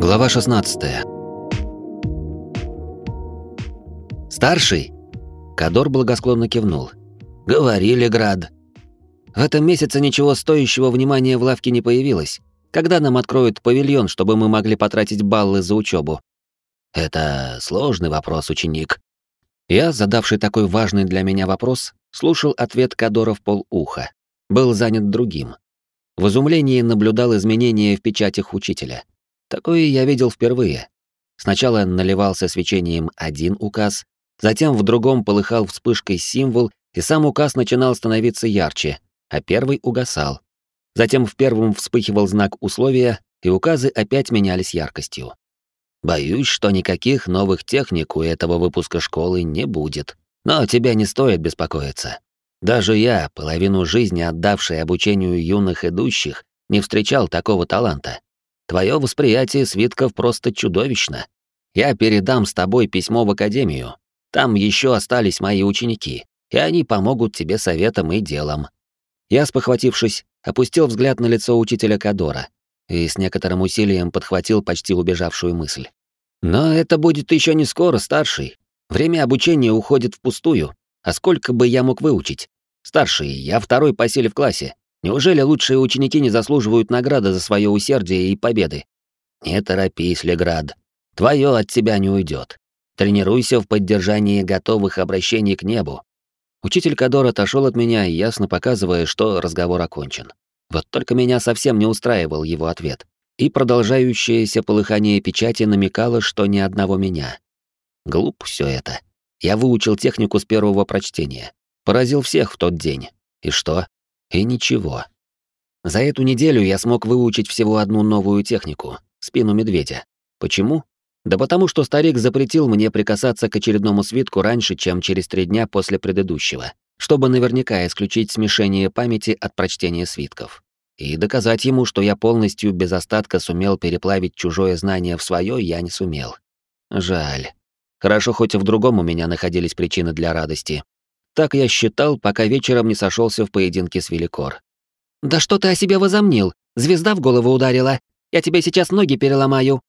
Глава 16. Старший Кадор благосклонно кивнул. Говорили, Град. В этом месяце ничего стоящего внимания в лавке не появилось. Когда нам откроют павильон, чтобы мы могли потратить баллы за учебу? Это сложный вопрос, ученик. Я, задавший такой важный для меня вопрос, слушал ответ Кадора в полуха. Был занят другим. В изумлении наблюдал изменения в печатях учителя. Такое я видел впервые. Сначала наливался свечением один указ, затем в другом полыхал вспышкой символ, и сам указ начинал становиться ярче, а первый угасал. Затем в первом вспыхивал знак условия, и указы опять менялись яркостью. Боюсь, что никаких новых техник у этого выпуска школы не будет. Но тебя не стоит беспокоиться. Даже я, половину жизни отдавший обучению юных идущих, не встречал такого таланта. Твое восприятие свитков просто чудовищно. Я передам с тобой письмо в академию. Там еще остались мои ученики, и они помогут тебе советом и делом. Я, спохватившись, опустил взгляд на лицо учителя Кадора и с некоторым усилием подхватил почти убежавшую мысль. Но это будет еще не скоро, старший. Время обучения уходит впустую. А сколько бы я мог выучить? Старший, я второй по силе в классе. Неужели лучшие ученики не заслуживают награды за свое усердие и победы? Не торопись, Леград. Твое от тебя не уйдет. Тренируйся в поддержании готовых обращений к небу. Учитель Кадор отошел от меня, ясно показывая, что разговор окончен. Вот только меня совсем не устраивал его ответ. И продолжающееся полыхание печати намекало, что ни одного меня. Глуп все это. Я выучил технику с первого прочтения. Поразил всех в тот день. И что? И ничего. За эту неделю я смог выучить всего одну новую технику — спину медведя. Почему? Да потому что старик запретил мне прикасаться к очередному свитку раньше, чем через три дня после предыдущего, чтобы наверняка исключить смешение памяти от прочтения свитков. И доказать ему, что я полностью без остатка сумел переплавить чужое знание в свое, я не сумел. Жаль. Хорошо, хоть в другом у меня находились причины для радости. Так я считал, пока вечером не сошелся в поединке с Великор. «Да что ты о себе возомнил? Звезда в голову ударила. Я тебе сейчас ноги переломаю».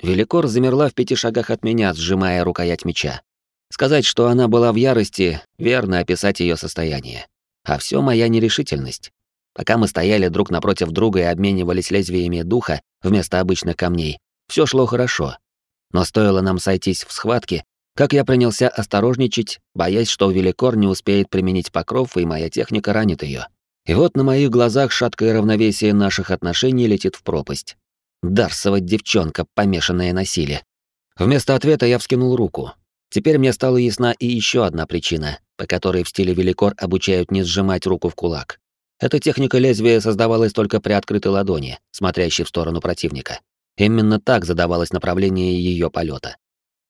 Великор замерла в пяти шагах от меня, сжимая рукоять меча. Сказать, что она была в ярости, верно описать ее состояние. А все моя нерешительность. Пока мы стояли друг напротив друга и обменивались лезвиями духа вместо обычных камней, все шло хорошо. Но стоило нам сойтись в схватке, как я принялся осторожничать, боясь, что Великор не успеет применить покров, и моя техника ранит ее. И вот на моих глазах шаткое равновесие наших отношений летит в пропасть. Дарсова девчонка, помешанная на силе. Вместо ответа я вскинул руку. Теперь мне стала ясна и еще одна причина, по которой в стиле Великор обучают не сжимать руку в кулак. Эта техника лезвия создавалась только при открытой ладони, смотрящей в сторону противника. Именно так задавалось направление ее полета.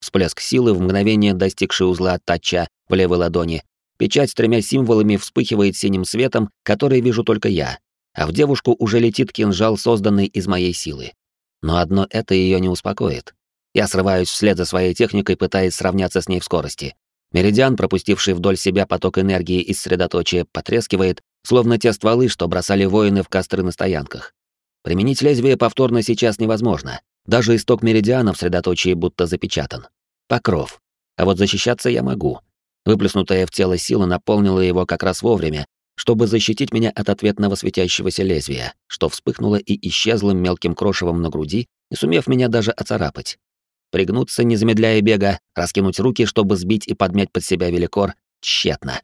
Всплеск силы, в мгновение достигший узла тача в левой ладони. Печать с тремя символами вспыхивает синим светом, который вижу только я. А в девушку уже летит кинжал, созданный из моей силы. Но одно это ее не успокоит. Я срываюсь вслед за своей техникой, пытаясь сравняться с ней в скорости. Меридиан, пропустивший вдоль себя поток энергии из средоточия, потрескивает, словно те стволы, что бросали воины в костры на стоянках. Применить лезвие повторно сейчас невозможно. Даже исток меридиана в средоточии будто запечатан. Покров. А вот защищаться я могу. Выплеснутая в тело сила наполнила его как раз вовремя, чтобы защитить меня от ответного светящегося лезвия, что вспыхнуло и исчезло мелким крошевом на груди, не сумев меня даже оцарапать. Пригнуться, не замедляя бега, раскинуть руки, чтобы сбить и подмять под себя великор, тщетно.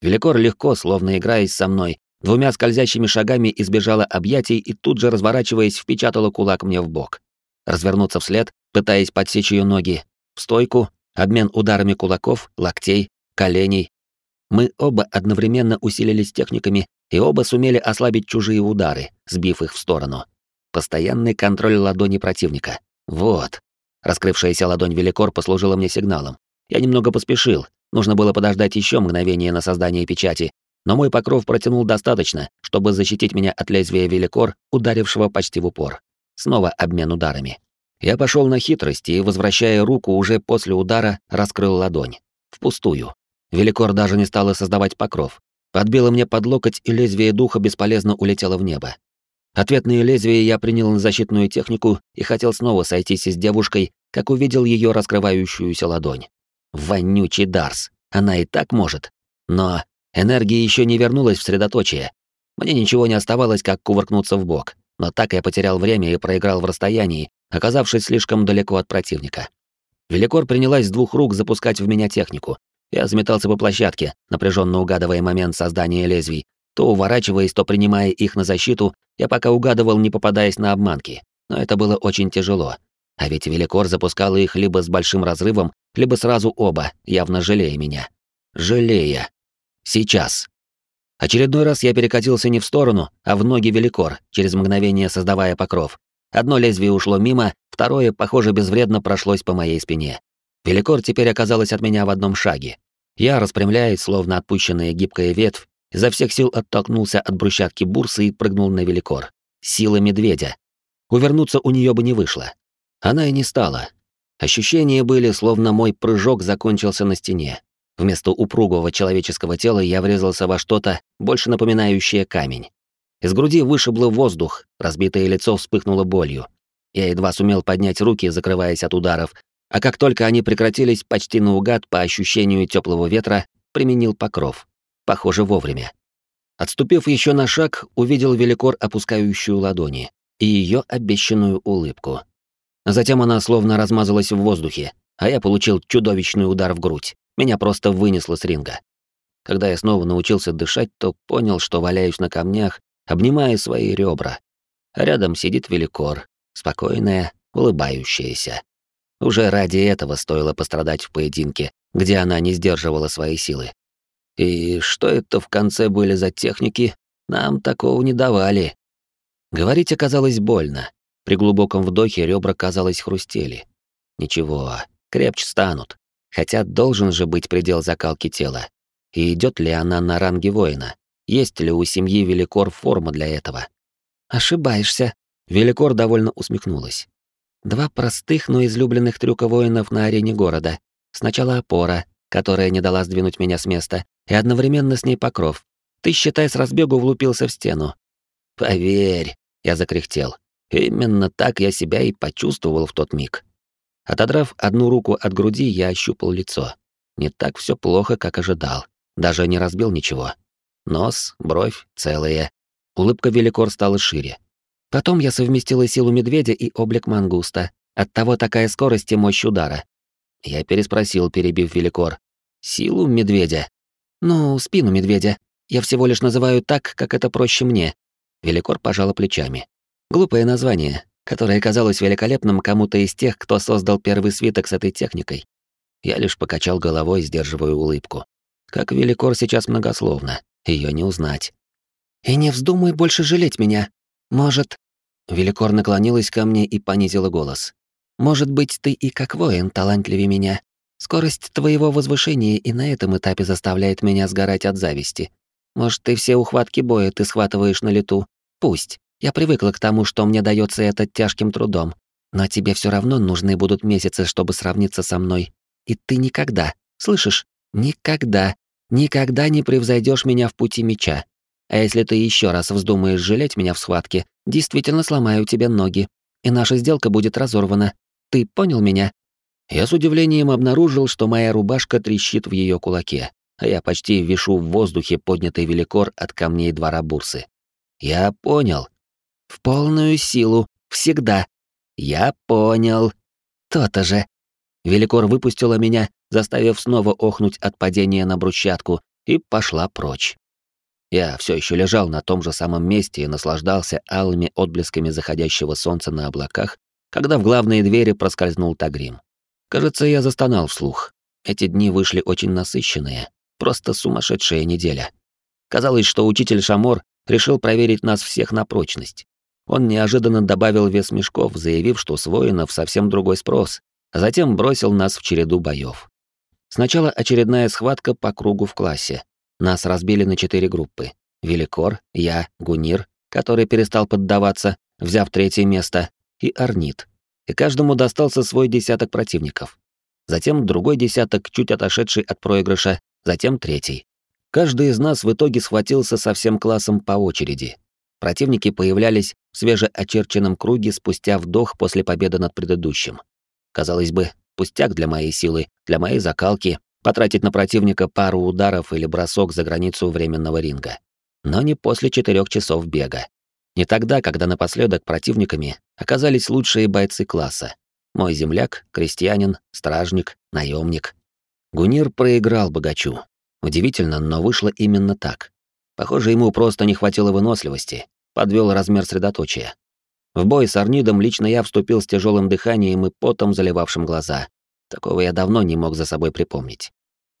Великор легко, словно играясь со мной, двумя скользящими шагами избежала объятий и тут же, разворачиваясь, впечатала кулак мне в бок развернуться вслед, пытаясь подсечь ее ноги, в стойку, обмен ударами кулаков, локтей, коленей. Мы оба одновременно усилились техниками и оба сумели ослабить чужие удары, сбив их в сторону. Постоянный контроль ладони противника. Вот. Раскрывшаяся ладонь Великор послужила мне сигналом. Я немного поспешил, нужно было подождать еще мгновение на создание печати, но мой покров протянул достаточно, чтобы защитить меня от лезвия Великор, ударившего почти в упор. Снова обмен ударами. Я пошел на хитрость и, возвращая руку уже после удара, раскрыл ладонь. Впустую. Великор даже не стала создавать покров. Подбила мне под локоть, и лезвие духа бесполезно улетело в небо. Ответные лезвия я принял на защитную технику и хотел снова сойтись с девушкой, как увидел ее раскрывающуюся ладонь. Вонючий Дарс. Она и так может. Но энергия еще не вернулась в средоточие. Мне ничего не оставалось, как кувыркнуться в бок, но так я потерял время и проиграл в расстоянии, оказавшись слишком далеко от противника. Великор принялась с двух рук запускать в меня технику. Я заметался по площадке, напряженно угадывая момент создания лезвий, то уворачиваясь, то принимая их на защиту, я пока угадывал, не попадаясь на обманки. Но это было очень тяжело. А ведь Великор запускал их либо с большим разрывом, либо сразу оба, явно жалея меня. Жалея. Сейчас. Очередной раз я перекатился не в сторону, а в ноги Великор, через мгновение создавая покров. Одно лезвие ушло мимо, второе, похоже, безвредно прошлось по моей спине. Великор теперь оказалась от меня в одном шаге. Я, распрямляясь, словно отпущенная гибкая ветвь, Изо всех сил оттолкнулся от брусчатки бурсы и прыгнул на великор. Сила медведя. Увернуться у нее бы не вышло. Она и не стала. Ощущения были, словно мой прыжок закончился на стене. Вместо упругого человеческого тела я врезался во что-то, больше напоминающее камень. Из груди вышибло воздух, разбитое лицо вспыхнуло болью. Я едва сумел поднять руки, закрываясь от ударов, а как только они прекратились почти наугад по ощущению теплого ветра, применил покров. Похоже, вовремя. Отступив еще на шаг, увидел великор, опускающую ладони, и ее обещанную улыбку. Затем она словно размазалась в воздухе, а я получил чудовищный удар в грудь. Меня просто вынесло с ринга. Когда я снова научился дышать, то понял, что валяюсь на камнях, обнимая свои ребра. А рядом сидит великор, спокойная, улыбающаяся. Уже ради этого стоило пострадать в поединке, где она не сдерживала свои силы. И что это в конце были за техники, нам такого не давали. Говорить оказалось больно. При глубоком вдохе ребра, казалось, хрустели. Ничего, крепче станут. Хотя должен же быть предел закалки тела. И идет ли она на ранге воина? Есть ли у семьи Великор форма для этого? Ошибаешься. Великор довольно усмехнулась. Два простых, но излюбленных трюка воинов на арене города. Сначала опора, которая не дала сдвинуть меня с места, и одновременно с ней покров. Ты, считай, с разбегу влупился в стену. Поверь, я закряхтел. Именно так я себя и почувствовал в тот миг. Отодрав одну руку от груди, я ощупал лицо. Не так все плохо, как ожидал. Даже не разбил ничего. Нос, бровь целые. Улыбка Великор стала шире. Потом я совместила силу медведя и облик мангуста. Оттого такая скорость и мощь удара. Я переспросил, перебив Великор. Силу медведя? Ну, спину медведя. Я всего лишь называю так, как это проще мне. Великор пожала плечами. Глупое название, которое казалось великолепным кому-то из тех, кто создал первый свиток с этой техникой. Я лишь покачал головой, сдерживая улыбку. Как Великор сейчас многословно, ее не узнать. «И не вздумай больше жалеть меня. Может...» Великор наклонилась ко мне и понизила голос. «Может быть, ты и как воин талантливее меня, Скорость твоего возвышения и на этом этапе заставляет меня сгорать от зависти. Может, ты все ухватки боя ты схватываешь на лету. Пусть. Я привыкла к тому, что мне дается это тяжким трудом. Но тебе все равно нужны будут месяцы, чтобы сравниться со мной. И ты никогда, слышишь? Никогда, никогда не превзойдешь меня в пути меча. А если ты еще раз вздумаешь жалеть меня в схватке, действительно сломаю тебе ноги. И наша сделка будет разорвана. Ты понял меня? Я с удивлением обнаружил, что моя рубашка трещит в ее кулаке, а я почти вишу в воздухе поднятый великор от камней двора бурсы. Я понял. В полную силу, всегда. Я понял. То-то же. Великор выпустила меня, заставив снова охнуть от падения на брусчатку, и пошла прочь. Я все еще лежал на том же самом месте и наслаждался алыми отблесками заходящего солнца на облаках, когда в главные двери проскользнул Тагрим. Кажется, я застонал вслух. Эти дни вышли очень насыщенные, просто сумасшедшая неделя. Казалось, что учитель Шамор решил проверить нас всех на прочность. Он неожиданно добавил вес мешков, заявив, что с воинов совсем другой спрос, затем бросил нас в череду боев. Сначала очередная схватка по кругу в классе. Нас разбили на четыре группы. Великор, я, Гунир, который перестал поддаваться, взяв третье место, и Арнит, и каждому достался свой десяток противников. Затем другой десяток, чуть отошедший от проигрыша, затем третий. Каждый из нас в итоге схватился со всем классом по очереди. Противники появлялись в свежеочерченном круге спустя вдох после победы над предыдущим. Казалось бы, пустяк для моей силы, для моей закалки, потратить на противника пару ударов или бросок за границу временного ринга. Но не после четырех часов бега. Не тогда, когда напоследок противниками оказались лучшие бойцы класса. Мой земляк, крестьянин, стражник, наемник. Гунир проиграл богачу. Удивительно, но вышло именно так. Похоже, ему просто не хватило выносливости, подвел размер средоточия. В бой с Арнидом лично я вступил с тяжелым дыханием и потом заливавшим глаза. Такого я давно не мог за собой припомнить.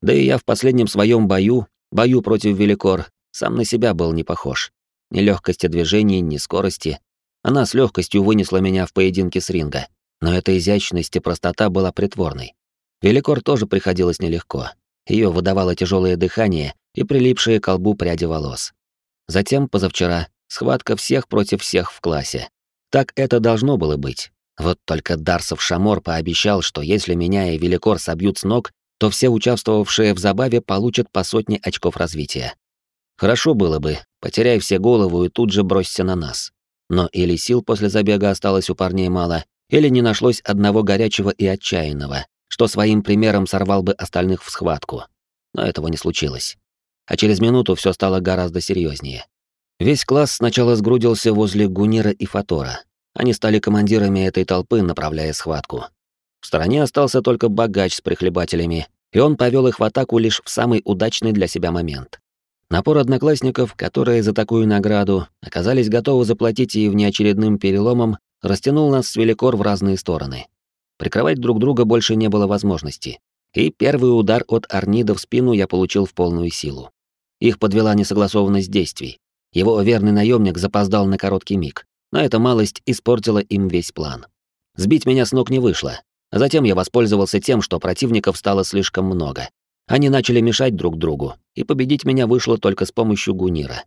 Да и я в последнем своем бою, бою против Великор, сам на себя был не похож. Ни легкости движений, ни скорости. Она с легкостью вынесла меня в поединке с ринга. Но эта изящность и простота была притворной. Великор тоже приходилось нелегко. Ее выдавало тяжелое дыхание и прилипшие к колбу пряди волос. Затем, позавчера, схватка всех против всех в классе. Так это должно было быть. Вот только Дарсов Шамор пообещал, что если меня и Великор собьют с ног, то все участвовавшие в забаве получат по сотне очков развития. Хорошо было бы, потеряй все голову и тут же бросься на нас. Но или сил после забега осталось у парней мало, или не нашлось одного горячего и отчаянного, что своим примером сорвал бы остальных в схватку. Но этого не случилось. А через минуту все стало гораздо серьезнее. Весь класс сначала сгрудился возле Гунира и Фатора. Они стали командирами этой толпы, направляя схватку. В стороне остался только богач с прихлебателями, и он повел их в атаку лишь в самый удачный для себя момент. Напор одноклассников, которые за такую награду оказались готовы заплатить и внеочередным переломом, растянул нас с Великор в разные стороны. Прикрывать друг друга больше не было возможности. И первый удар от Арнида в спину я получил в полную силу. Их подвела несогласованность действий. Его верный наемник запоздал на короткий миг, но эта малость испортила им весь план. Сбить меня с ног не вышло, а затем я воспользовался тем, что противников стало слишком много. Они начали мешать друг другу, и победить меня вышло только с помощью Гунира.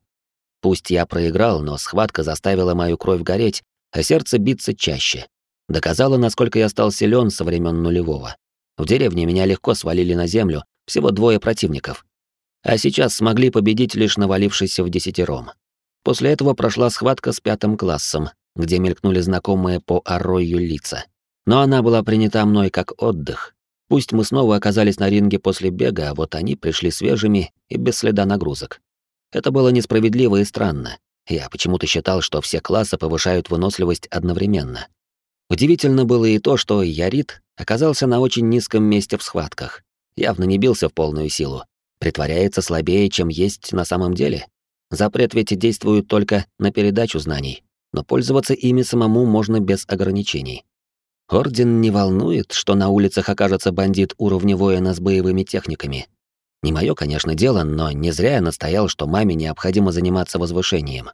Пусть я проиграл, но схватка заставила мою кровь гореть, а сердце биться чаще. Доказала, насколько я стал силен со времен нулевого. В деревне меня легко свалили на землю, всего двое противников, а сейчас смогли победить лишь навалившийся в десятером. После этого прошла схватка с пятым классом, где мелькнули знакомые по орою лица. Но она была принята мной как отдых. Пусть мы снова оказались на ринге после бега, а вот они пришли свежими и без следа нагрузок. Это было несправедливо и странно. Я почему-то считал, что все классы повышают выносливость одновременно. Удивительно было и то, что Ярит оказался на очень низком месте в схватках. Явно не бился в полную силу, Притворяется слабее, чем есть на самом деле? Запрет ведь действует только на передачу знаний, но пользоваться ими самому можно без ограничений. Орден не волнует, что на улицах окажется бандит уровня воина с боевыми техниками. Не мое, конечно, дело, но не зря я настоял, что маме необходимо заниматься возвышением.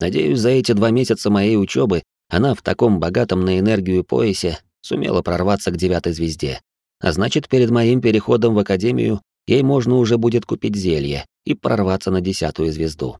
Надеюсь, за эти два месяца моей учебы она в таком богатом на энергию поясе сумела прорваться к девятой звезде. А значит, перед моим переходом в академию ей можно уже будет купить зелье и прорваться на десятую звезду.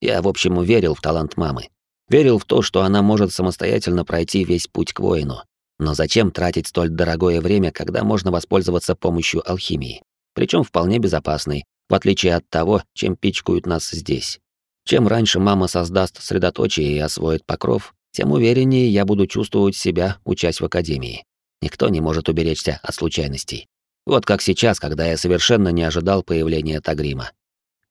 Я, в общем, верил в талант мамы. Верил в то, что она может самостоятельно пройти весь путь к воину. Но зачем тратить столь дорогое время, когда можно воспользоваться помощью алхимии? Причем вполне безопасной, в отличие от того, чем пичкают нас здесь. Чем раньше мама создаст средоточие и освоит покров, тем увереннее я буду чувствовать себя, учась в академии. Никто не может уберечься от случайностей. Вот как сейчас, когда я совершенно не ожидал появления Тагрима.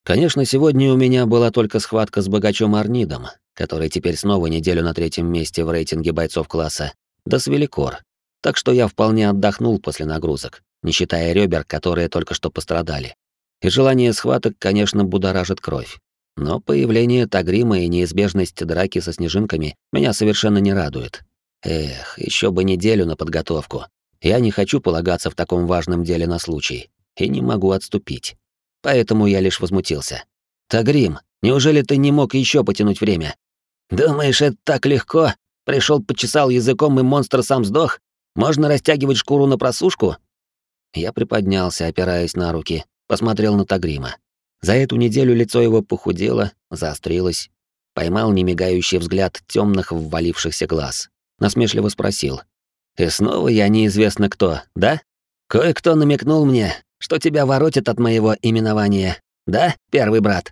Конечно, сегодня у меня была только схватка с богачом Арнидом, который теперь снова неделю на третьем месте в рейтинге бойцов класса, да с Великор. Так что я вполне отдохнул после нагрузок, не считая ребер, которые только что пострадали. И желание схваток, конечно, будоражит кровь. Но появление Тагрима и неизбежность драки со снежинками меня совершенно не радует. Эх, еще бы неделю на подготовку, я не хочу полагаться в таком важном деле на случай, и не могу отступить. Поэтому я лишь возмутился. «Тагрим, неужели ты не мог еще потянуть время?» «Думаешь, это так легко? Пришел, почесал языком, и монстр сам сдох? Можно растягивать шкуру на просушку?» Я приподнялся, опираясь на руки, посмотрел на Тагрима. За эту неделю лицо его похудело, заострилось. Поймал немигающий взгляд темных ввалившихся глаз. Насмешливо спросил. И снова я неизвестно кто, да? Кое-кто намекнул мне, что тебя воротит от моего именования. Да, первый брат?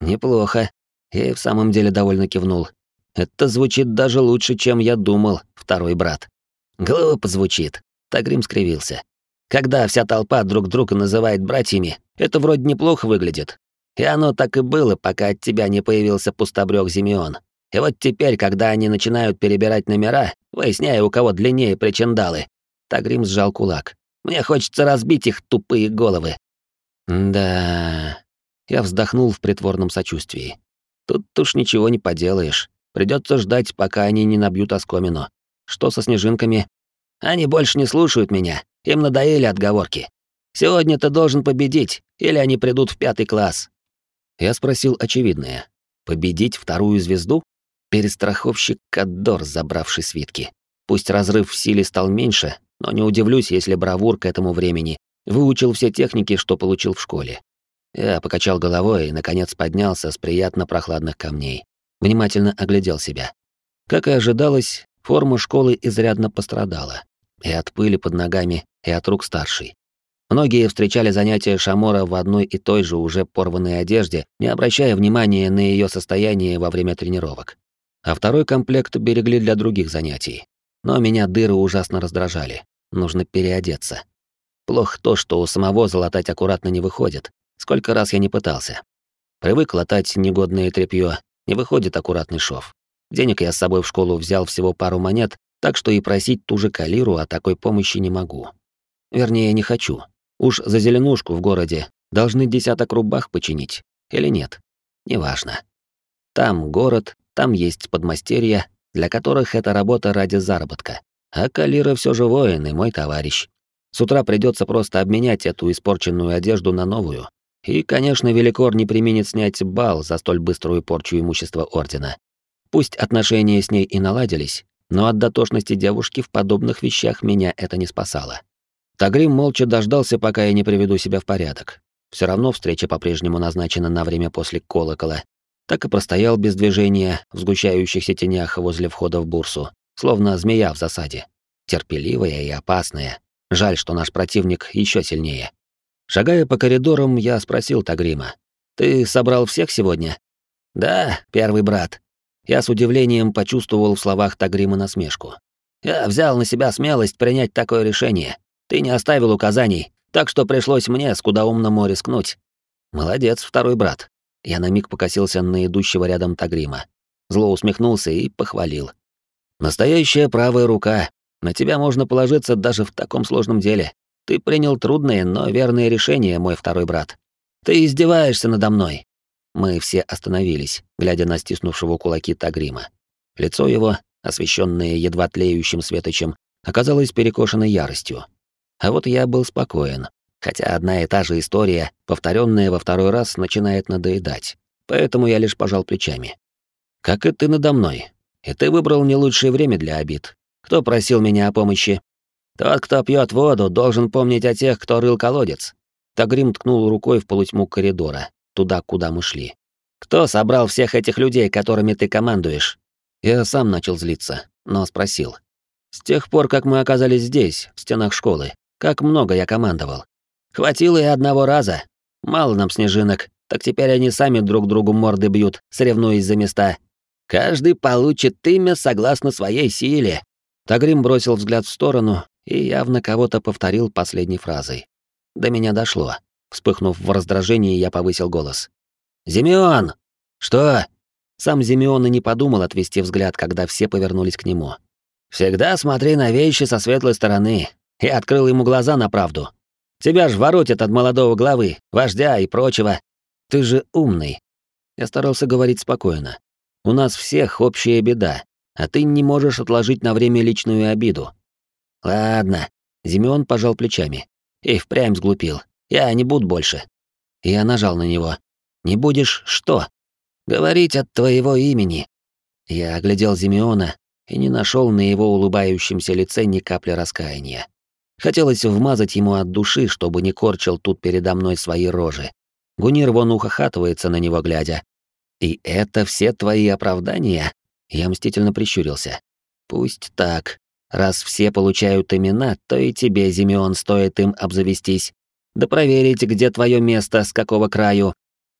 Неплохо. Я и в самом деле довольно кивнул. Это звучит даже лучше, чем я думал, второй брат. Глупо звучит. Тагрим скривился. Когда вся толпа друг друга называет братьями, это вроде неплохо выглядит. И оно так и было, пока от тебя не появился пустобрёк Зимеон. И вот теперь, когда они начинают перебирать номера, выясняя, у кого длиннее причиндалы, Тагрим сжал кулак. Мне хочется разбить их тупые головы. Да. Я вздохнул в притворном сочувствии. Тут уж ничего не поделаешь. Придется ждать, пока они не набьют оскомину. Что со снежинками? Они больше не слушают меня. Им надоели отговорки. Сегодня ты должен победить, или они придут в пятый класс. Я спросил очевидное. Победить вторую звезду? Перестраховщик Каддор, забравший свитки. Пусть разрыв в силе стал меньше, но не удивлюсь, если бравур к этому времени выучил все техники, что получил в школе. Я покачал головой и, наконец, поднялся с приятно прохладных камней. Внимательно оглядел себя. Как и ожидалось, форма школы изрядно пострадала. И от пыли под ногами, и от рук старшей. Многие встречали занятия Шамора в одной и той же уже порванной одежде, не обращая внимания на ее состояние во время тренировок. А второй комплект берегли для других занятий. Но меня дыры ужасно раздражали. Нужно переодеться. Плохо то, что у самого залатать аккуратно не выходит. Сколько раз я не пытался. Привык латать негодное тряпье, не выходит аккуратный шов. Денег я с собой в школу взял всего пару монет, так что и просить ту же калиру о такой помощи не могу. Вернее, не хочу. Уж за зеленушку в городе должны десяток рубах починить. Или нет? Неважно. Там город, там есть подмастерья, для которых это работа ради заработка. А Калира все же воин и мой товарищ. С утра придется просто обменять эту испорченную одежду на новую. И, конечно, Великор не применит снять бал за столь быструю порчу имущества Ордена. Пусть отношения с ней и наладились, но от дотошности девушки в подобных вещах меня это не спасало. Тагрим молча дождался, пока я не приведу себя в порядок. Все равно встреча по-прежнему назначена на время после колокола. Так и простоял без движения в сгущающихся тенях возле входа в бурсу, словно змея в засаде. Терпеливая и опасная, Жаль, что наш противник еще сильнее. Шагая по коридорам, я спросил Тагрима. «Ты собрал всех сегодня?» «Да, первый брат». Я с удивлением почувствовал в словах Тагрима насмешку. «Я взял на себя смелость принять такое решение. Ты не оставил указаний, так что пришлось мне скудоумному рискнуть». «Молодец, второй брат». Я на миг покосился на идущего рядом Тагрима. Зло усмехнулся и похвалил. «Настоящая правая рука, на тебя можно положиться даже в таком сложном деле. Ты принял трудное, но верное решение, мой второй брат. Ты издеваешься надо мной. Мы все остановились, глядя на стиснувшего кулаки Тагрима. Лицо его, освещенное едва тлеющим светочем, оказалось перекошено яростью. А вот я был спокоен, хотя одна и та же история, повторенная во второй раз, начинает надоедать. Поэтому я лишь пожал плечами. Как и ты надо мной. И ты выбрал не лучшее время для обид. Кто просил меня о помощи? Тот, кто пьет воду, должен помнить о тех, кто рыл колодец. Тагрим ткнул рукой в полутьму коридора, туда, куда мы шли. Кто собрал всех этих людей, которыми ты командуешь? Я сам начал злиться, но спросил. С тех пор, как мы оказались здесь, в стенах школы, как много я командовал. Хватило и одного раза. Мало нам снежинок, так теперь они сами друг другу морды бьют, соревнуясь за места. Каждый получит имя согласно своей силе, Тагрим бросил взгляд в сторону и явно кого-то повторил последней фразой. До меня дошло. Вспыхнув в раздражении, я повысил голос. «Зимеон!» «Что?» Сам Зимеон и не подумал отвести взгляд, когда все повернулись к нему. «Всегда смотри на вещи со светлой стороны». И открыл ему глаза на правду. «Тебя ж воротят от молодого главы, вождя и прочего. Ты же умный». Я старался говорить спокойно. «У нас всех общая беда, а ты не можешь отложить на время личную обиду. Ладно, Зимеон пожал плечами. И впрямь сглупил. Я не буду больше. Я нажал на него. Не будешь что? Говорить от твоего имени. Я оглядел Зимеона и не нашел на его улыбающемся лице ни капли раскаяния. Хотелось вмазать ему от души, чтобы не корчил тут передо мной свои рожи. Гунир вон ухахатывается на него глядя. И это все твои оправдания? Я мстительно прищурился. Пусть так. Раз все получают имена, то и тебе, Зимеон, стоит им обзавестись. Да проверить, где твое место, с какого краю.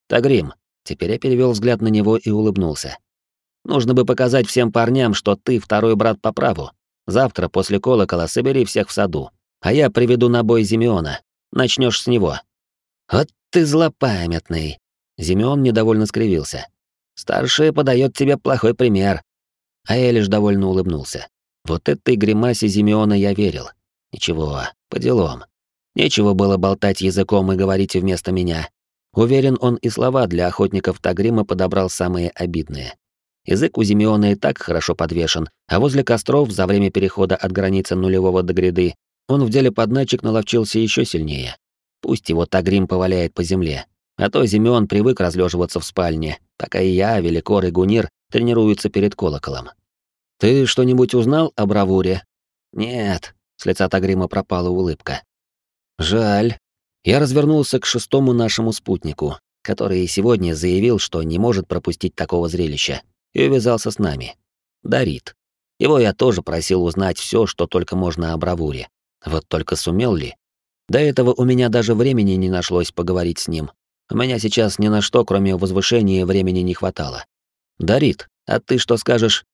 Тагрим. Теперь я перевел взгляд на него и улыбнулся. Нужно бы показать всем парням, что ты второй брат по праву. Завтра после колокола собери всех в саду, а я приведу на бой Зимеона. Начнешь с него». «Вот ты злопамятный!» Зимеон недовольно скривился. «Старший подает тебе плохой пример». А я лишь довольно улыбнулся. Вот этой гримасе Зимеона я верил. Ничего, по делам. Нечего было болтать языком и говорить вместо меня. Уверен, он и слова для охотников Тагрима подобрал самые обидные. Язык у Зимеона и так хорошо подвешен, а возле костров за время перехода от границы нулевого до гряды он в деле подначек наловчился еще сильнее. Пусть его Тагрим поваляет по земле, а то Зимеон привык разлеживаться в спальне, пока и я, Великор и Гунир тренируются перед колоколом. «Ты что-нибудь узнал о бравуре?» «Нет», — с лица Тагрима пропала улыбка. «Жаль». Я развернулся к шестому нашему спутнику, который сегодня заявил, что не может пропустить такого зрелища, и увязался с нами. Дарит. Его я тоже просил узнать все, что только можно о бравуре. Вот только сумел ли? До этого у меня даже времени не нашлось поговорить с ним. У меня сейчас ни на что, кроме возвышения, времени не хватало. Дарит, а ты что скажешь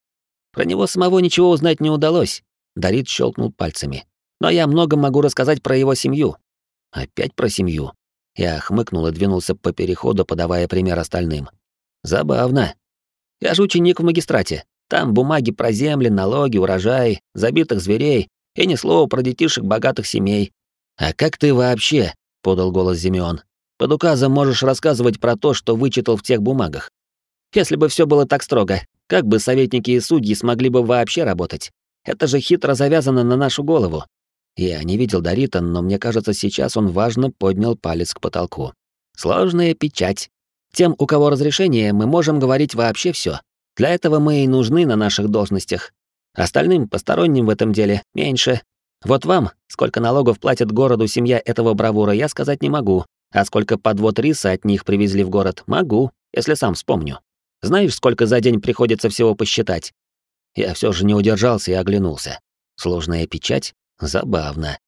про него самого ничего узнать не удалось. Дарит щелкнул пальцами. Но я много могу рассказать про его семью. Опять про семью. Я хмыкнул и двинулся по переходу, подавая пример остальным. Забавно. Я же ученик в магистрате. Там бумаги про земли, налоги, урожай, забитых зверей и ни слова про детишек богатых семей. А как ты вообще, подал голос Зимеон, под указом можешь рассказывать про то, что вычитал в тех бумагах. Если бы все было так строго, как бы советники и судьи смогли бы вообще работать? Это же хитро завязано на нашу голову. Я не видел Дарита, но мне кажется, сейчас он важно поднял палец к потолку. Сложная печать. Тем, у кого разрешение, мы можем говорить вообще все. Для этого мы и нужны на наших должностях. Остальным, посторонним в этом деле, меньше. Вот вам, сколько налогов платит городу семья этого бравура, я сказать не могу. А сколько подвод риса от них привезли в город, могу, если сам вспомню. Знаешь, сколько за день приходится всего посчитать? Я все же не удержался и оглянулся. Сложная печать? Забавно.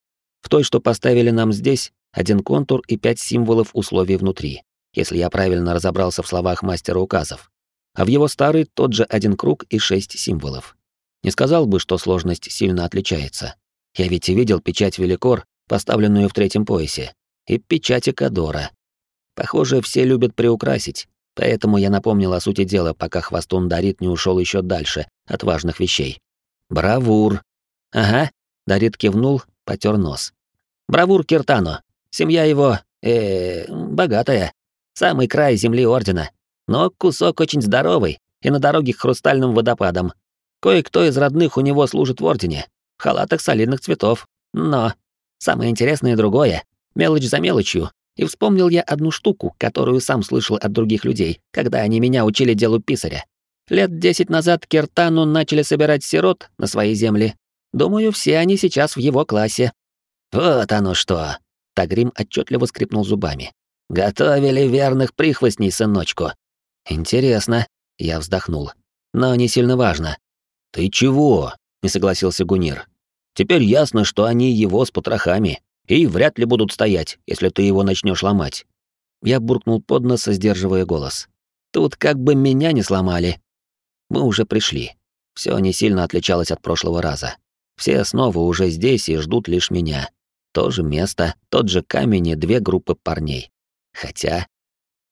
В той, что поставили нам здесь, один контур и пять символов условий внутри, если я правильно разобрался в словах мастера указов. А в его старый тот же один круг и шесть символов. Не сказал бы, что сложность сильно отличается. Я ведь и видел печать Великор, поставленную в третьем поясе, и печать Кадора. Похоже, все любят приукрасить, Поэтому я напомнил о сути дела, пока хвостун Дарит не ушел еще дальше от важных вещей. Бравур. Ага, Дарит кивнул, потер нос. Бравур Киртано. Семья его, э, богатая. Самый край земли Ордена. Но кусок очень здоровый и на дороге к хрустальным водопадам. Кое-кто из родных у него служит в Ордене, в халатах солидных цветов. Но самое интересное другое. Мелочь за мелочью, и вспомнил я одну штуку, которую сам слышал от других людей, когда они меня учили делу писаря. Лет десять назад Киртану начали собирать сирот на свои земли. Думаю, все они сейчас в его классе. Вот оно что. Тагрим отчетливо скрипнул зубами. Готовили верных прихвостней, сыночку. Интересно, я вздохнул. Но не сильно важно. Ты чего? не согласился Гунир. Теперь ясно, что они его с потрохами и вряд ли будут стоять, если ты его начнешь ломать. Я буркнул под нос, сдерживая голос. Тут как бы меня не сломали. Мы уже пришли. Все не сильно отличалось от прошлого раза. Все снова уже здесь и ждут лишь меня. То же место, тот же камень и две группы парней. Хотя...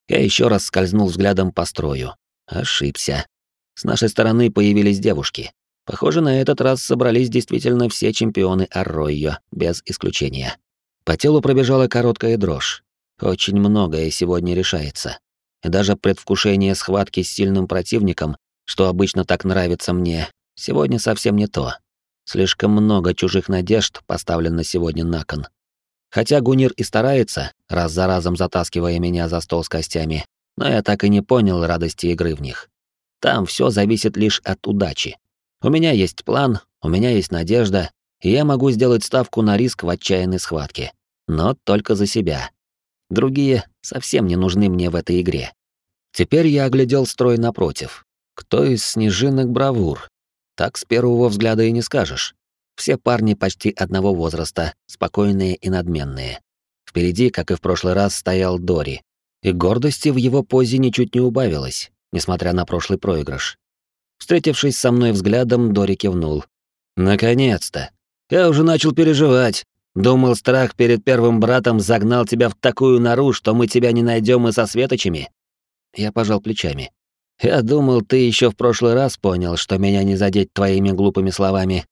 Я еще раз скользнул взглядом по строю. Ошибся. С нашей стороны появились девушки. Похоже, на этот раз собрались действительно все чемпионы Арройо, без исключения. По телу пробежала короткая дрожь. Очень многое сегодня решается. И даже предвкушение схватки с сильным противником, что обычно так нравится мне, сегодня совсем не то. Слишком много чужих надежд поставлено сегодня на кон. Хотя Гунир и старается, раз за разом затаскивая меня за стол с костями, но я так и не понял радости игры в них. Там все зависит лишь от удачи. У меня есть план, у меня есть надежда, и я могу сделать ставку на риск в отчаянной схватке но только за себя. Другие совсем не нужны мне в этой игре. Теперь я оглядел строй напротив. Кто из снежинок бравур? Так с первого взгляда и не скажешь. Все парни почти одного возраста, спокойные и надменные. Впереди, как и в прошлый раз, стоял Дори. И гордости в его позе ничуть не убавилось, несмотря на прошлый проигрыш. Встретившись со мной взглядом, Дори кивнул. «Наконец-то! Я уже начал переживать. Думал, страх перед первым братом загнал тебя в такую нору, что мы тебя не найдем и со светочами». Я пожал плечами. «Я думал, ты еще в прошлый раз понял, что меня не задеть твоими глупыми словами».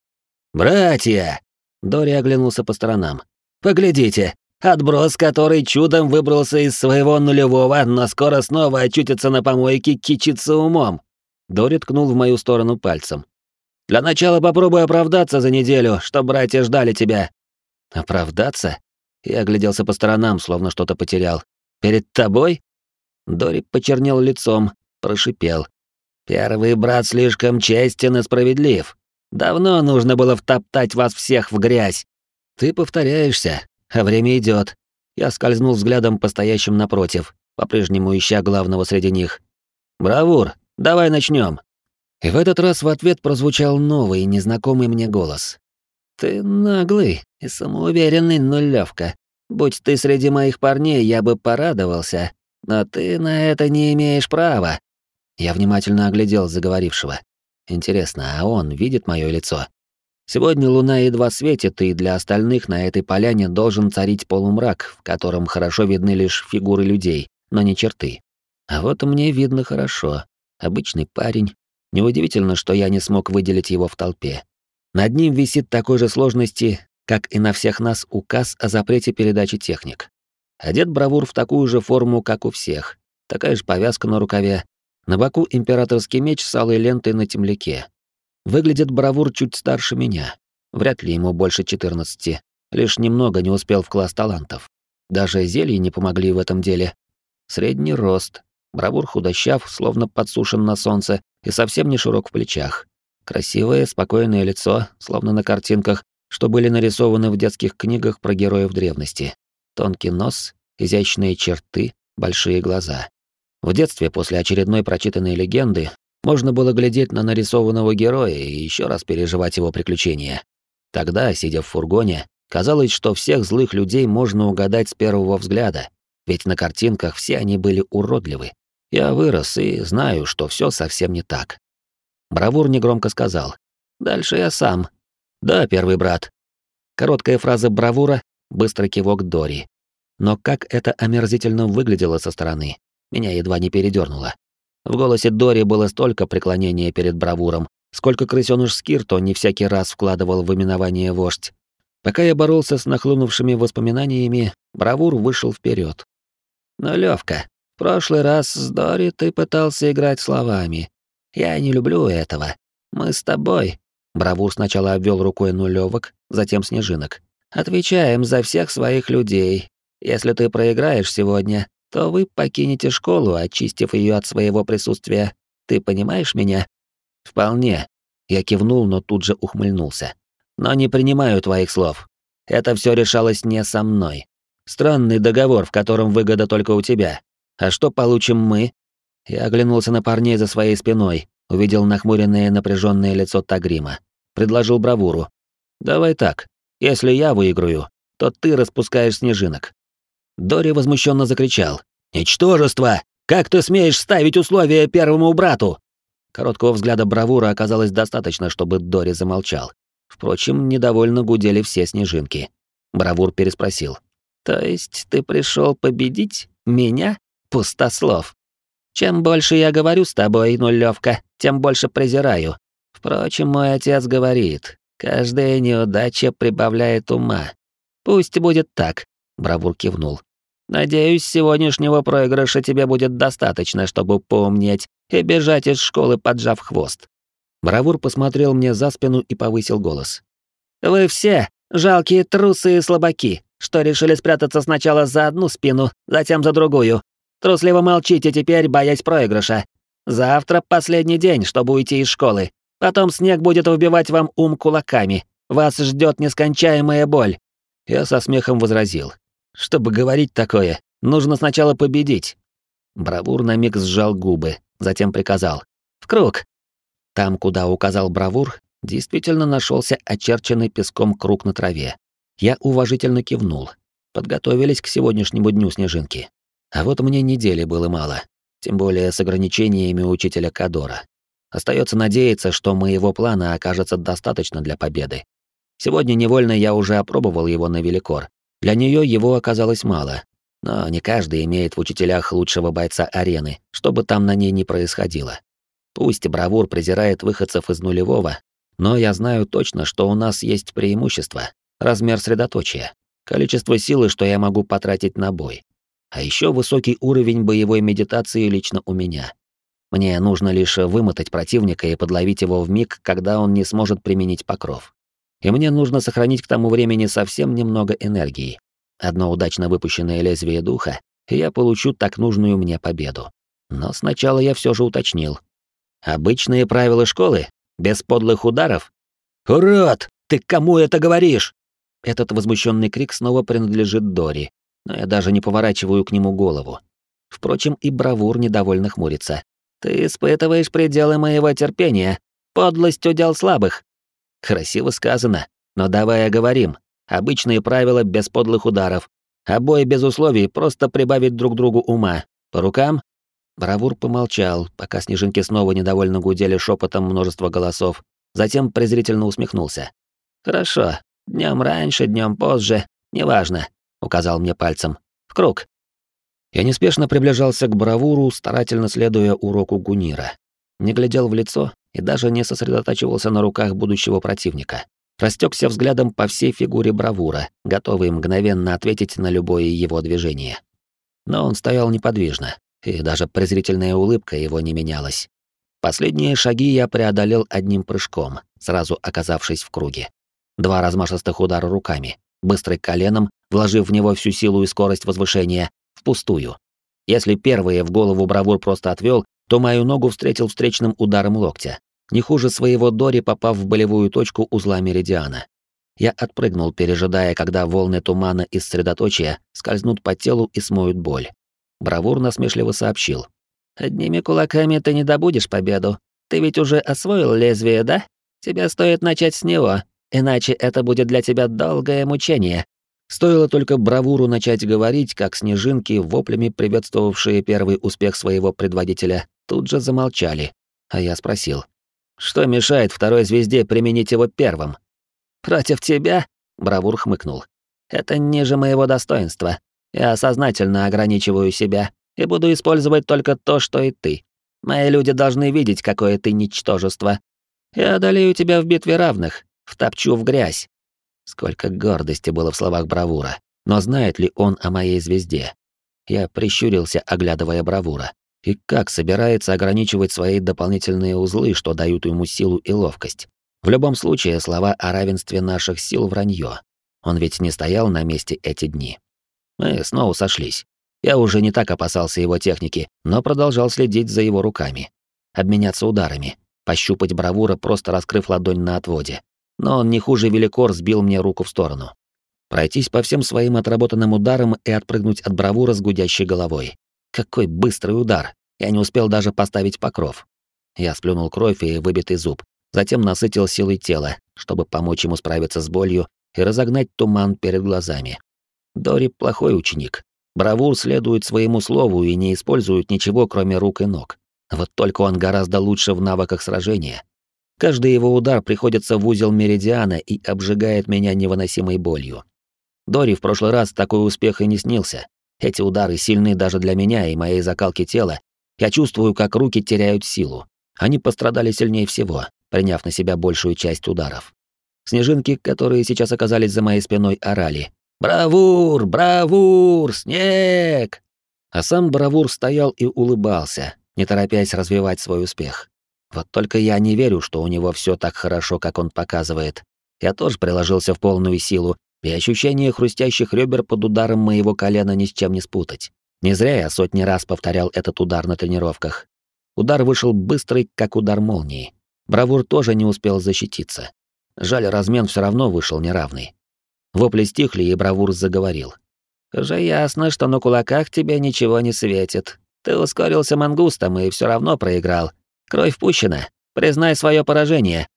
«Братья!» Дори оглянулся по сторонам. «Поглядите, Отброс, который чудом выбрался из своего нулевого, но скоро снова очутится на помойке, кичится умом. Дори ткнул в мою сторону пальцем. «Для начала попробуй оправдаться за неделю, что братья ждали тебя». «Оправдаться?» Я огляделся по сторонам, словно что-то потерял. «Перед тобой?» Дори почернел лицом, прошипел. «Первый брат слишком честен и справедлив. Давно нужно было втоптать вас всех в грязь. Ты повторяешься, а время идет. Я скользнул взглядом по стоящим напротив, по-прежнему ища главного среди них. «Бравур, давай начнем. И в этот раз в ответ прозвучал новый, незнакомый мне голос. «Ты наглый и самоуверенный нулевка. Будь ты среди моих парней, я бы порадовался, но ты на это не имеешь права». Я внимательно оглядел заговорившего. Интересно, а он видит мое лицо? Сегодня луна едва светит, и для остальных на этой поляне должен царить полумрак, в котором хорошо видны лишь фигуры людей, но не черты. А вот мне видно хорошо. Обычный парень. Неудивительно, что я не смог выделить его в толпе. Над ним висит такой же сложности, как и на всех нас указ о запрете передачи техник. Одет бравур в такую же форму, как у всех. Такая же повязка на рукаве. На боку императорский меч с алой лентой на темляке. Выглядит бравур чуть старше меня. Вряд ли ему больше 14. Лишь немного не успел в класс талантов. Даже зелья не помогли в этом деле. Средний рост. Бравур худощав, словно подсушен на солнце, и совсем не широк в плечах. Красивое, спокойное лицо, словно на картинках, что были нарисованы в детских книгах про героев древности. Тонкий нос, изящные черты, большие глаза. В детстве, после очередной прочитанной легенды, можно было глядеть на нарисованного героя и еще раз переживать его приключения. Тогда, сидя в фургоне, казалось, что всех злых людей можно угадать с первого взгляда, ведь на картинках все они были уродливы. Я вырос и знаю, что все совсем не так. Бравур негромко сказал. «Дальше я сам». «Да, первый брат». Короткая фраза бравура, быстрый кивок Дори. Но как это омерзительно выглядело со стороны, меня едва не передернуло. В голосе Дори было столько преклонения перед бравуром, сколько крысёныш Скирто не всякий раз вкладывал в именование вождь. Пока я боролся с нахлынувшими воспоминаниями, бравур вышел вперед. «Ну, Левка, в прошлый раз с Дори ты пытался играть словами. Я не люблю этого. Мы с тобой...» Бравур сначала обвел рукой нулевок, затем снежинок. «Отвечаем за всех своих людей. Если ты проиграешь сегодня, то вы покинете школу, очистив ее от своего присутствия. Ты понимаешь меня? Вполне. Я кивнул, но тут же ухмыльнулся. Но не принимаю твоих слов. Это все решалось не со мной. Странный договор, в котором выгода только у тебя. А что получим мы? Я оглянулся на парней за своей спиной, увидел нахмуренное напряженное лицо Тагрима. Предложил бравуру. Давай так. Если я выиграю, то ты распускаешь снежинок. Дори возмущенно закричал. «Ничтожество! Как ты смеешь ставить условия первому брату?» Короткого взгляда бравура оказалось достаточно, чтобы Дори замолчал. Впрочем, недовольно гудели все снежинки. Бравур переспросил. «То есть ты пришел победить меня, пустослов? Чем больше я говорю с тобой, нулевка, тем больше презираю. Впрочем, мой отец говорит, каждая неудача прибавляет ума. Пусть будет так», — Бравур кивнул. Надеюсь, сегодняшнего проигрыша тебе будет достаточно, чтобы поумнеть и бежать из школы, поджав хвост». Бравур посмотрел мне за спину и повысил голос. «Вы все жалкие трусы и слабаки, что решили спрятаться сначала за одну спину, затем за другую. Трусливо молчите теперь, боясь проигрыша. Завтра последний день, чтобы уйти из школы. Потом снег будет убивать вам ум кулаками. Вас ждет нескончаемая боль». Я со смехом возразил. Чтобы говорить такое, нужно сначала победить. Бравур на миг сжал губы, затем приказал. «В круг!» Там, куда указал Бравур, действительно нашелся очерченный песком круг на траве. Я уважительно кивнул. Подготовились к сегодняшнему дню снежинки. А вот мне недели было мало, тем более с ограничениями учителя Кадора. Остается надеяться, что моего плана окажется достаточно для победы. Сегодня невольно я уже опробовал его на Великор. Для нее его оказалось мало. Но не каждый имеет в учителях лучшего бойца арены, что бы там на ней ни происходило. Пусть Бравур презирает выходцев из нулевого, но я знаю точно, что у нас есть преимущество. Размер средоточия. Количество силы, что я могу потратить на бой. А еще высокий уровень боевой медитации лично у меня. Мне нужно лишь вымотать противника и подловить его в миг, когда он не сможет применить покров. И мне нужно сохранить к тому времени совсем немного энергии. Одно удачно выпущенное лезвие духа, и я получу так нужную мне победу. Но сначала я все же уточнил. Обычные правила школы? Без подлых ударов? «Урод! Ты кому это говоришь?» Этот возмущенный крик снова принадлежит Дори, но я даже не поворачиваю к нему голову. Впрочем, и бравур недовольно хмурится. «Ты испытываешь пределы моего терпения. Подлость удел слабых». Красиво сказано, но давай оговорим. Обычные правила без подлых ударов. Обои без условий просто прибавить друг другу ума. По рукам? Бравур помолчал, пока снежинки снова недовольно гудели шепотом множество голосов, затем презрительно усмехнулся. «Хорошо. Днем раньше, днем позже. Неважно», — указал мне пальцем. «В круг». Я неспешно приближался к бравуру, старательно следуя уроку Гунира. Не глядел в лицо и даже не сосредотачивался на руках будущего противника растекся взглядом по всей фигуре бравура, готовый мгновенно ответить на любое его движение. Но он стоял неподвижно, и даже презрительная улыбка его не менялась. Последние шаги я преодолел одним прыжком, сразу оказавшись в круге. Два размашистых удара руками, быстрый коленом, вложив в него всю силу и скорость возвышения, впустую. Если первые в голову бравур просто отвел, то мою ногу встретил встречным ударом локтя, не хуже своего Дори, попав в болевую точку узла меридиана. Я отпрыгнул, пережидая, когда волны тумана из средоточия скользнут по телу и смоют боль. Бравур насмешливо сообщил. «Одними кулаками ты не добудешь победу. Ты ведь уже освоил лезвие, да? Тебе стоит начать с него, иначе это будет для тебя долгое мучение». Стоило только бравуру начать говорить, как снежинки, воплями приветствовавшие первый успех своего предводителя, тут же замолчали. А я спросил. Что мешает второй звезде применить его первым? Против тебя? Бравур хмыкнул. Это ниже моего достоинства. Я сознательно ограничиваю себя и буду использовать только то, что и ты. Мои люди должны видеть, какое ты ничтожество. Я одолею тебя в битве равных, втопчу в грязь. Сколько гордости было в словах Бравура. Но знает ли он о моей звезде? Я прищурился, оглядывая Бравура и как собирается ограничивать свои дополнительные узлы, что дают ему силу и ловкость. В любом случае, слова о равенстве наших сил вранье. Он ведь не стоял на месте эти дни. Мы снова сошлись. Я уже не так опасался его техники, но продолжал следить за его руками. Обменяться ударами, пощупать бравура, просто раскрыв ладонь на отводе. Но он не хуже великор сбил мне руку в сторону. Пройтись по всем своим отработанным ударам и отпрыгнуть от бравура с гудящей головой. Какой быстрый удар! Я не успел даже поставить покров. Я сплюнул кровь и выбитый зуб, затем насытил силой тела, чтобы помочь ему справиться с болью и разогнать туман перед глазами. Дори плохой ученик. Бравур следует своему слову и не использует ничего, кроме рук и ног. Вот только он гораздо лучше в навыках сражения. Каждый его удар приходится в узел меридиана и обжигает меня невыносимой болью. Дори в прошлый раз такой успех и не снился. Эти удары сильны даже для меня и моей закалки тела. Я чувствую, как руки теряют силу. Они пострадали сильнее всего, приняв на себя большую часть ударов. Снежинки, которые сейчас оказались за моей спиной, орали. «Бравур! Бравур! Снег!» А сам Бравур стоял и улыбался, не торопясь развивать свой успех. Вот только я не верю, что у него все так хорошо, как он показывает. Я тоже приложился в полную силу, и ощущение хрустящих ребер под ударом моего колена ни с чем не спутать. Не зря я сотни раз повторял этот удар на тренировках. Удар вышел быстрый, как удар молнии. Бравур тоже не успел защититься. Жаль, размен все равно вышел неравный. Вопли стихли, и Бравур заговорил. «Уже ясно, что на кулаках тебе ничего не светит. Ты ускорился мангустом и все равно проиграл. Кровь пущена. Признай свое поражение».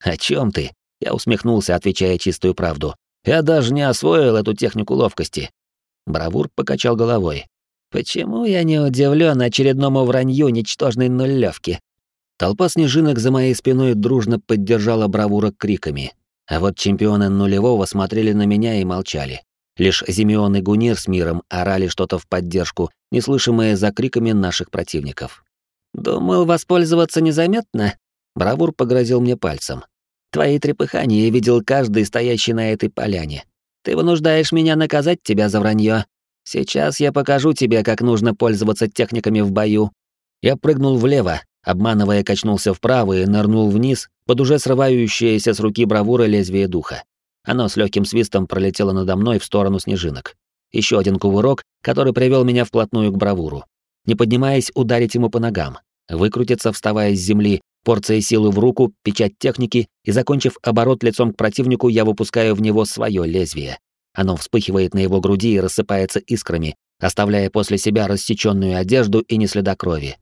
«О чем ты?» Я усмехнулся, отвечая чистую правду. Я даже не освоил эту технику ловкости. Бравур покачал головой. Почему я не удивлен очередному вранью ничтожной нулевки? Толпа снежинок за моей спиной дружно поддержала бравура криками, а вот чемпионы нулевого смотрели на меня и молчали. Лишь Зимеон и Гунир с миром орали что-то в поддержку, неслышимое за криками наших противников. «Думал воспользоваться незаметно?» Бравур погрозил мне пальцем. «Твои трепыхания видел каждый, стоящий на этой поляне. Ты вынуждаешь меня наказать тебя за вранье. Сейчас я покажу тебе, как нужно пользоваться техниками в бою». Я прыгнул влево, обманывая, качнулся вправо и нырнул вниз под уже срывающееся с руки бравура лезвие духа. Оно с легким свистом пролетело надо мной в сторону снежинок. Еще один кувырок, который привел меня вплотную к бравуру. Не поднимаясь, ударить ему по ногам. Выкрутиться, вставая с земли, порция силы в руку, печать техники, и, закончив оборот лицом к противнику, я выпускаю в него свое лезвие. Оно вспыхивает на его груди и рассыпается искрами, оставляя после себя рассеченную одежду и не следа крови.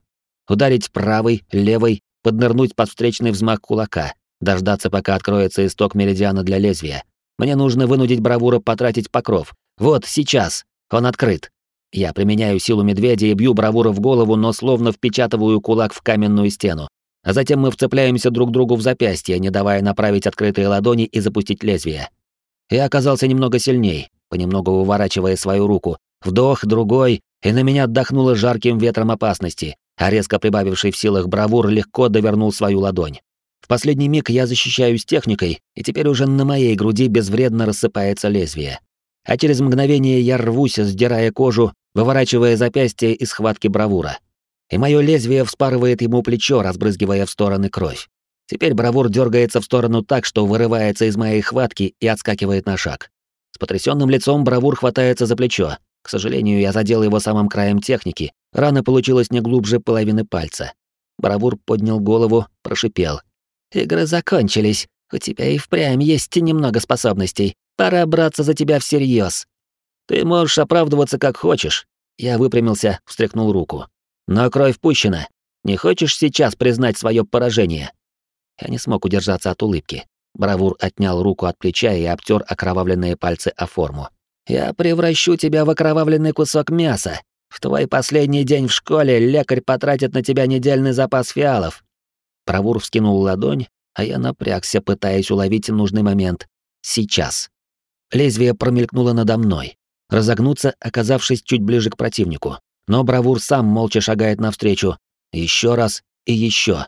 Ударить правой, левой, поднырнуть под встречный взмах кулака, дождаться, пока откроется исток меридиана для лезвия, мне нужно вынудить бравура потратить покров. Вот, сейчас. Он открыт. Я применяю силу медведя и бью бравура в голову, но словно впечатываю кулак в каменную стену. А затем мы вцепляемся друг другу в запястье, не давая направить открытые ладони и запустить лезвие. Я оказался немного сильней, понемногу выворачивая свою руку. Вдох, другой, и на меня отдохнуло жарким ветром опасности, а резко прибавивший в силах бравур легко довернул свою ладонь. В последний миг я защищаюсь техникой, и теперь уже на моей груди безвредно рассыпается лезвие. А через мгновение я рвусь, сдирая кожу, выворачивая запястье из схватки бравура. И мое лезвие вспарывает ему плечо, разбрызгивая в стороны кровь. Теперь бравур дергается в сторону так, что вырывается из моей хватки и отскакивает на шаг. С потрясенным лицом бравур хватается за плечо. К сожалению, я задел его самым краем техники. Рана получилась не глубже половины пальца. Бравур поднял голову, прошипел — Игры закончились. У тебя и впрямь есть немного способностей. Пора браться за тебя всерьез. Ты можешь оправдываться как хочешь. Я выпрямился, встряхнул руку. Но кровь пущена. Не хочешь сейчас признать свое поражение? Я не смог удержаться от улыбки. Бравур отнял руку от плеча и обтер окровавленные пальцы о форму. «Я превращу тебя в окровавленный кусок мяса. В твой последний день в школе лекарь потратит на тебя недельный запас фиалов. Правур вскинул ладонь, а я напрягся, пытаясь уловить нужный момент. Сейчас. Лезвие промелькнуло надо мной. Разогнуться, оказавшись чуть ближе к противнику. Но Бравур сам молча шагает навстречу. Еще раз и еще.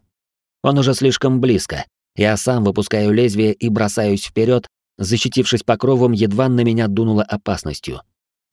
Он уже слишком близко. Я сам выпускаю лезвие и бросаюсь вперед, защитившись покровом, едва на меня дунуло опасностью.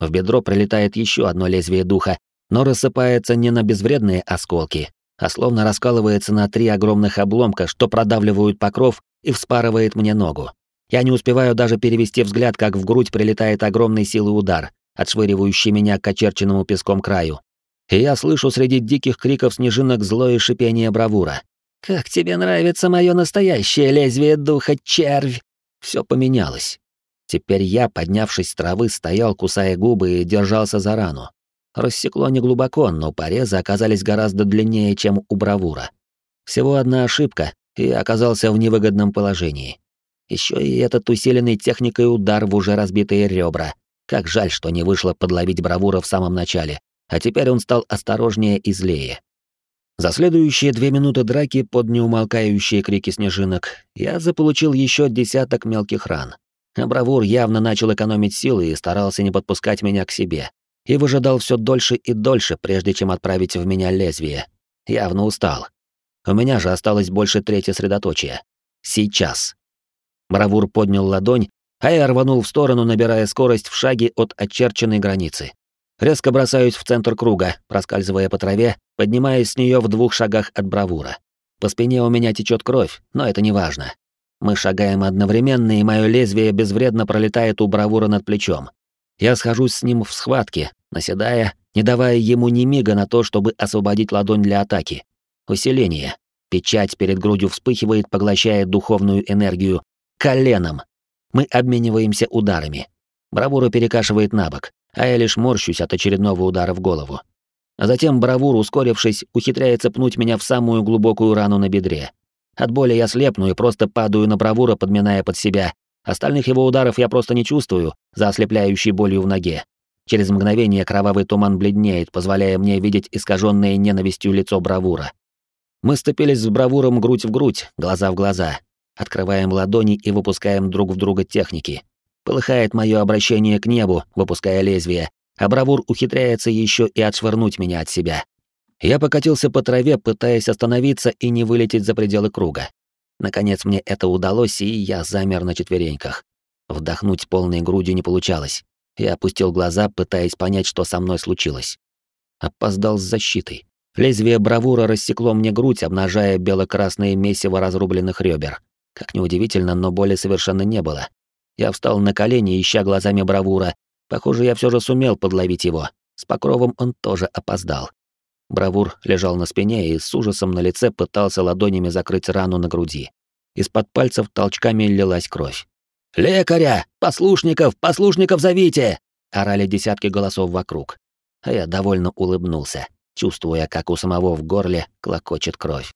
В бедро прилетает еще одно лезвие духа, но рассыпается не на безвредные осколки, а словно раскалывается на три огромных обломка, что продавливают покров и вспарывает мне ногу. Я не успеваю даже перевести взгляд, как в грудь прилетает огромный силы удар, отшвыривающий меня к очерченному песком краю. И я слышу среди диких криков снежинок злое шипение бравура. «Как тебе нравится мое настоящее лезвие духа, червь?» Все поменялось. Теперь я, поднявшись с травы, стоял, кусая губы и держался за рану. Рассекло неглубоко, но порезы оказались гораздо длиннее, чем у бравура. Всего одна ошибка, и оказался в невыгодном положении. Еще и этот усиленный техникой удар в уже разбитые ребра. Как жаль, что не вышло подловить бравура в самом начале, а теперь он стал осторожнее и злее. За следующие две минуты драки под неумолкающие крики снежинок я заполучил еще десяток мелких ран. А бравур явно начал экономить силы и старался не подпускать меня к себе и выжидал все дольше и дольше, прежде чем отправить в меня лезвие. Явно устал. У меня же осталось больше трети средоточия. Сейчас. Бравур поднял ладонь, а я рванул в сторону, набирая скорость в шаге от очерченной границы. Резко бросаюсь в центр круга, проскальзывая по траве, поднимаясь с нее в двух шагах от бравура. По спине у меня течет кровь, но это не важно. Мы шагаем одновременно, и мое лезвие безвредно пролетает у бравура над плечом. Я схожусь с ним в схватке, наседая, не давая ему ни мига на то, чтобы освободить ладонь для атаки. Усиление. Печать перед грудью вспыхивает, поглощая духовную энергию. Коленом. Мы обмениваемся ударами. Бравура перекашивает на бок, а я лишь морщусь от очередного удара в голову. А затем бравур, ускорившись, ухитряется пнуть меня в самую глубокую рану на бедре. От боли я слепну и просто падаю на бравура, подминая под себя, Остальных его ударов я просто не чувствую, за ослепляющей болью в ноге. Через мгновение кровавый туман бледнеет, позволяя мне видеть искаженное ненавистью лицо бравура. Мы сцепились с бравуром грудь в грудь, глаза в глаза. Открываем ладони и выпускаем друг в друга техники. Полыхает мое обращение к небу, выпуская лезвие, а бравур ухитряется еще и отшвырнуть меня от себя. Я покатился по траве, пытаясь остановиться и не вылететь за пределы круга. Наконец мне это удалось, и я замер на четвереньках. Вдохнуть полной грудью не получалось. Я опустил глаза, пытаясь понять, что со мной случилось. Опоздал с защитой. Лезвие бравура рассекло мне грудь, обнажая бело-красное месиво разрубленных ребер. Как неудивительно, но боли совершенно не было. Я встал на колени, ища глазами бравура. Похоже, я все же сумел подловить его. С покровом он тоже опоздал. Бравур лежал на спине и с ужасом на лице пытался ладонями закрыть рану на груди. Из-под пальцев толчками лилась кровь. «Лекаря! Послушников! Послушников зовите!» — орали десятки голосов вокруг. А я довольно улыбнулся, чувствуя, как у самого в горле клокочет кровь.